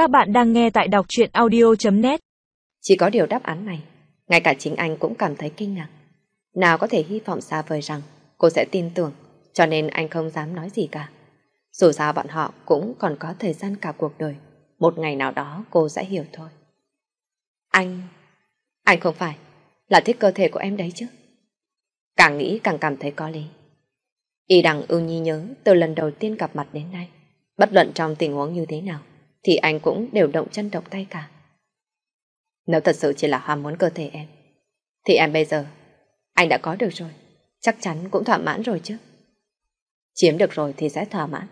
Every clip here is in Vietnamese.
Các bạn đang nghe tại đọc truyện audio.net Chỉ có điều đáp án này, ngay cả chính anh cũng cảm thấy kinh ngạc. Nào có thể hy vọng xa vời rằng cô sẽ tin tưởng, cho nên anh không dám nói gì cả. Dù sao bọn họ cũng còn có thời gian cả cuộc đời. Một ngày nào đó cô sẽ hiểu thôi. Anh... Anh không phải là thích cơ thể của em đấy chứ. Càng nghĩ càng cảm thấy có lý. Y đằng ưu nhi nhớ từ lần đầu tiên gặp mặt đến nay. Bất luận trong tình huống như thế nào, thì anh cũng đều động chân động tay cả. Nếu thật sự chỉ là ham muốn cơ thể em, thì em bây giờ, anh đã có được rồi, chắc chắn cũng thỏa mãn rồi chứ. Chiếm được rồi thì sẽ thỏa mãn,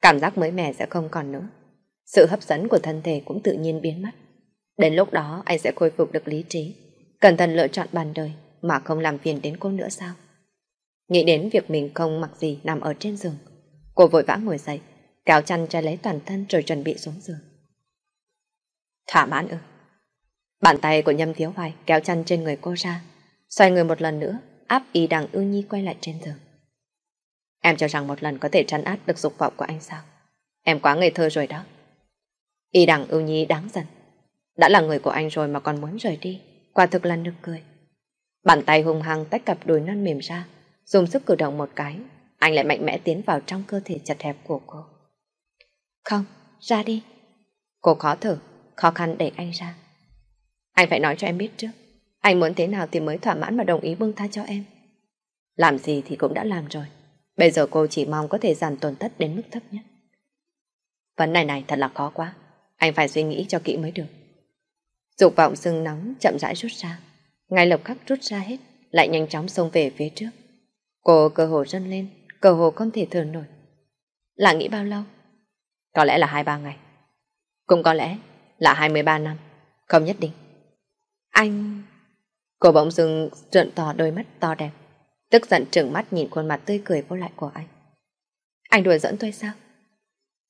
cảm giác mới mẻ sẽ không còn nữa. Sự hấp dẫn của thân thể cũng tự nhiên biến mất. Đến lúc đó anh sẽ khôi phục được lý trí, cẩn thận lựa chọn bàn đời mà không làm phiền đến cô nữa sao? Nghĩ đến việc mình không mặc gì nằm ở trên giường, cô vội vã ngồi dậy, kéo chăn che lấy toàn thân rồi chuẩn bị xuống giường. Thỏa mãn ư. Bàn tay của nhâm thiếu hoài kéo chăn trên người cô ra, xoay người một lần nữa, áp y đằng ưu nhi quay lại trên giường. Em cho rằng một lần có thể trấn áp được dục vọng của anh sao? Em quá ngây thơ rồi đó. Y đằng ưu nhi đáng giận. Đã là người của anh rồi mà còn muốn rời đi, quả thực là nực cười. Bàn tay hung hăng tách cặp đùi non mềm ra, dùng sức cử động một cái, anh lại mạnh mẽ tiến vào trong cơ thể chật hẹp của cô. Không, ra đi. Cô khó thở, khó khăn để anh ra. Anh phải nói cho em biết trước. Anh muốn thế nào thì mới thỏa mãn mà đồng ý buông tha cho em. Làm gì thì cũng đã làm rồi. Bây giờ cô chỉ mong có thể giảm tổn thất đến mức thấp nhất. Vấn này này thật là khó quá. Anh phải suy nghĩ cho kỹ mới được. Dục vọng sưng nóng chậm rãi rút ra. Ngay lập khắc rút ra hết, lại nhanh chóng xông về phía trước. Cô cơ hồ rân lên, cơ hồ không thể thở nổi. Là nghĩ bao lâu? Có lẽ là hai ba ngày. Cũng có lẽ là 23 năm. Không nhất định. Anh... Cô bỗng dưng trợn to đôi mắt to đẹp. Tức giận trừng mắt nhìn khuôn mặt tươi cười vô lại của anh. Anh đùa dẫn tôi sao?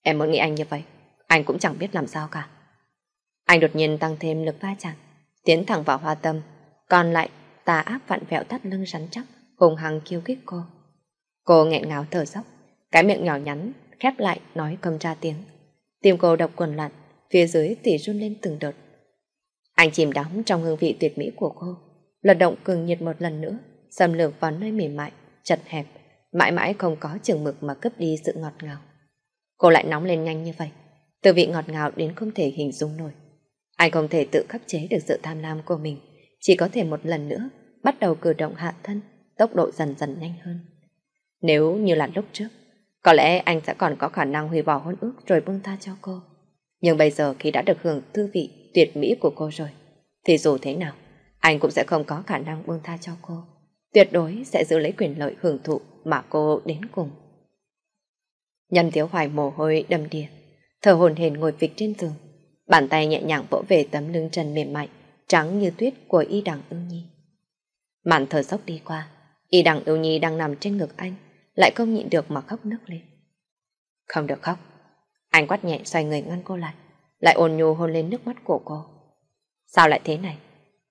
Em muốn nghĩ anh như vậy. Anh cũng chẳng biết làm sao cả. Anh đột nhiên tăng thêm lực va chạm. Tiến thẳng vào hoa tâm. Còn lại tà áp vặn vẹo thắt lưng rắn chắc. Hùng hăng khiêu khích cô. Cô nghẹn ngào thở dốc. Cái miệng nhỏ nhắn khép lại nói cầm ra tiếng. Tim cô đập quần lặn, phía dưới tỉ run lên từng đợt. Anh chìm đắm trong hương vị tuyệt mỹ của cô, lật động cường nhiệt một lần nữa, xâm lược vào nơi mềm mại, chật hẹp, mãi mãi không có chừng mực mà cướp đi sự ngọt ngào. Cô lại nóng lên nhanh như vậy, từ vị ngọt ngào đến không thể hình dung nổi. Anh không thể tự khắc chế được sự tham lam của mình, chỉ có thể một lần nữa bắt đầu cử động hạ thân, tốc độ dần dần nhanh hơn. Nếu như là lúc trước, có lẽ anh sẽ còn có khả năng hủy bỏ hôn ước rồi buông tha cho cô. Nhưng bây giờ khi đã được hưởng thư vị tuyệt mỹ của cô rồi, thì dù thế nào, anh cũng sẽ không có khả năng buông tha cho cô. Tuyệt đối sẽ giữ lấy quyền lợi hưởng thụ mà cô đến cùng. Nhâm thiếu hoài mồ hôi đầm đìa, thở hồn hền ngồi phịch trên giường, bàn tay nhẹ nhàng vỗ về tấm lưng trần mềm mại, trắng như tuyết của y đằng ưu nhi. Màn thở sốc đi qua, y đằng ưu nhi đang nằm trên ngực anh, lại không nhịn được mà khóc nức lên. Không được khóc. Anh quát nhẹ xoay người ngăn cô lại, lại ôn nhu hôn lên nước mắt của cô. Sao lại thế này?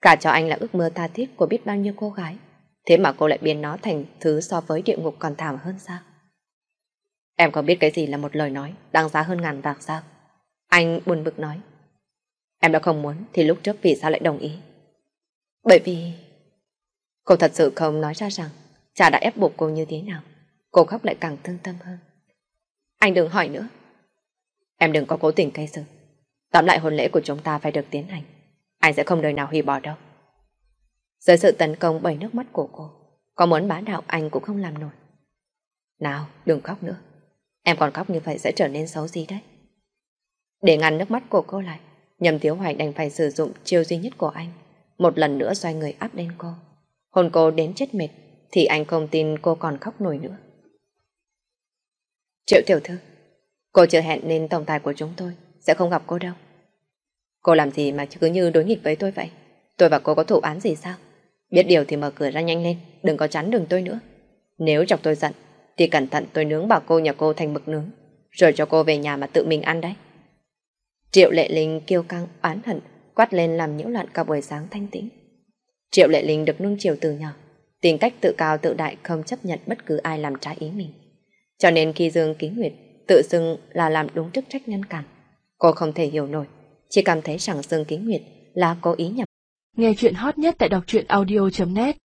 Cả cho anh là ước mơ tha thiết của biết bao nhiêu cô gái. Thế mà cô lại biến nó thành thứ so với địa ngục còn thảm hơn sao? Em có biết cái gì là một lời nói đáng giá hơn ngàn vàng sao? Anh buồn bực nói. Em đã không muốn thì lúc trước vì sao lại đồng ý? Bởi vì... Cô thật sự không nói ra rằng cha đã ép buộc cô như thế nào. Cô khóc lại càng thương tâm hơn. Anh đừng hỏi nữa. Em đừng có cố tình cây sự. Tóm lại hôn lễ của chúng ta phải được tiến hành. Anh sẽ không đời nào hủy bỏ đâu. Dưới sự tấn công bởi nước mắt của cô, có muốn bá đạo anh cũng không làm nổi. Nào, đừng khóc nữa. Em còn khóc như vậy sẽ trở nên xấu gì đấy. Để ngăn nước mắt của cô lại, nhầm thiếu hoài đành phải sử dụng chiêu duy nhất của anh. Một lần nữa xoay người áp lên cô. Hôn cô đến chết mệt, thì anh không tin cô còn khóc nổi nữa. Triệu tiểu thư, cô chưa hẹn nên tổng tài của chúng tôi sẽ không gặp cô đâu. Cô làm gì mà cứ như đối nghịch với tôi vậy? Tôi và cô có thủ án gì sao? Biết điều thì mở cửa ra nhanh lên, đừng có chắn đường tôi nữa. Nếu chọc tôi giận, thì cẩn thận tôi nướng bảo cô nhà cô thành mực nướng, rồi cho cô về nhà mà tự mình ăn đấy. Triệu lệ linh kiêu căng, oán hận, quát lên làm nhiễu loạn cả buổi sáng thanh tĩnh. Triệu lệ linh được nung chiều từ nhỏ, tính cách tự cao tự đại không chấp nhận bất cứ ai làm trái ý mình. Cho nên khi Dương Kính Nguyệt tự xưng là làm đúng chức trách ngăn cản, Cô không thể hiểu nổi, chỉ cảm thấy rằng Dương Kính Nguyệt là cố ý nhầm. Nghe chuyện hot nhất tại đọc truyện audio.net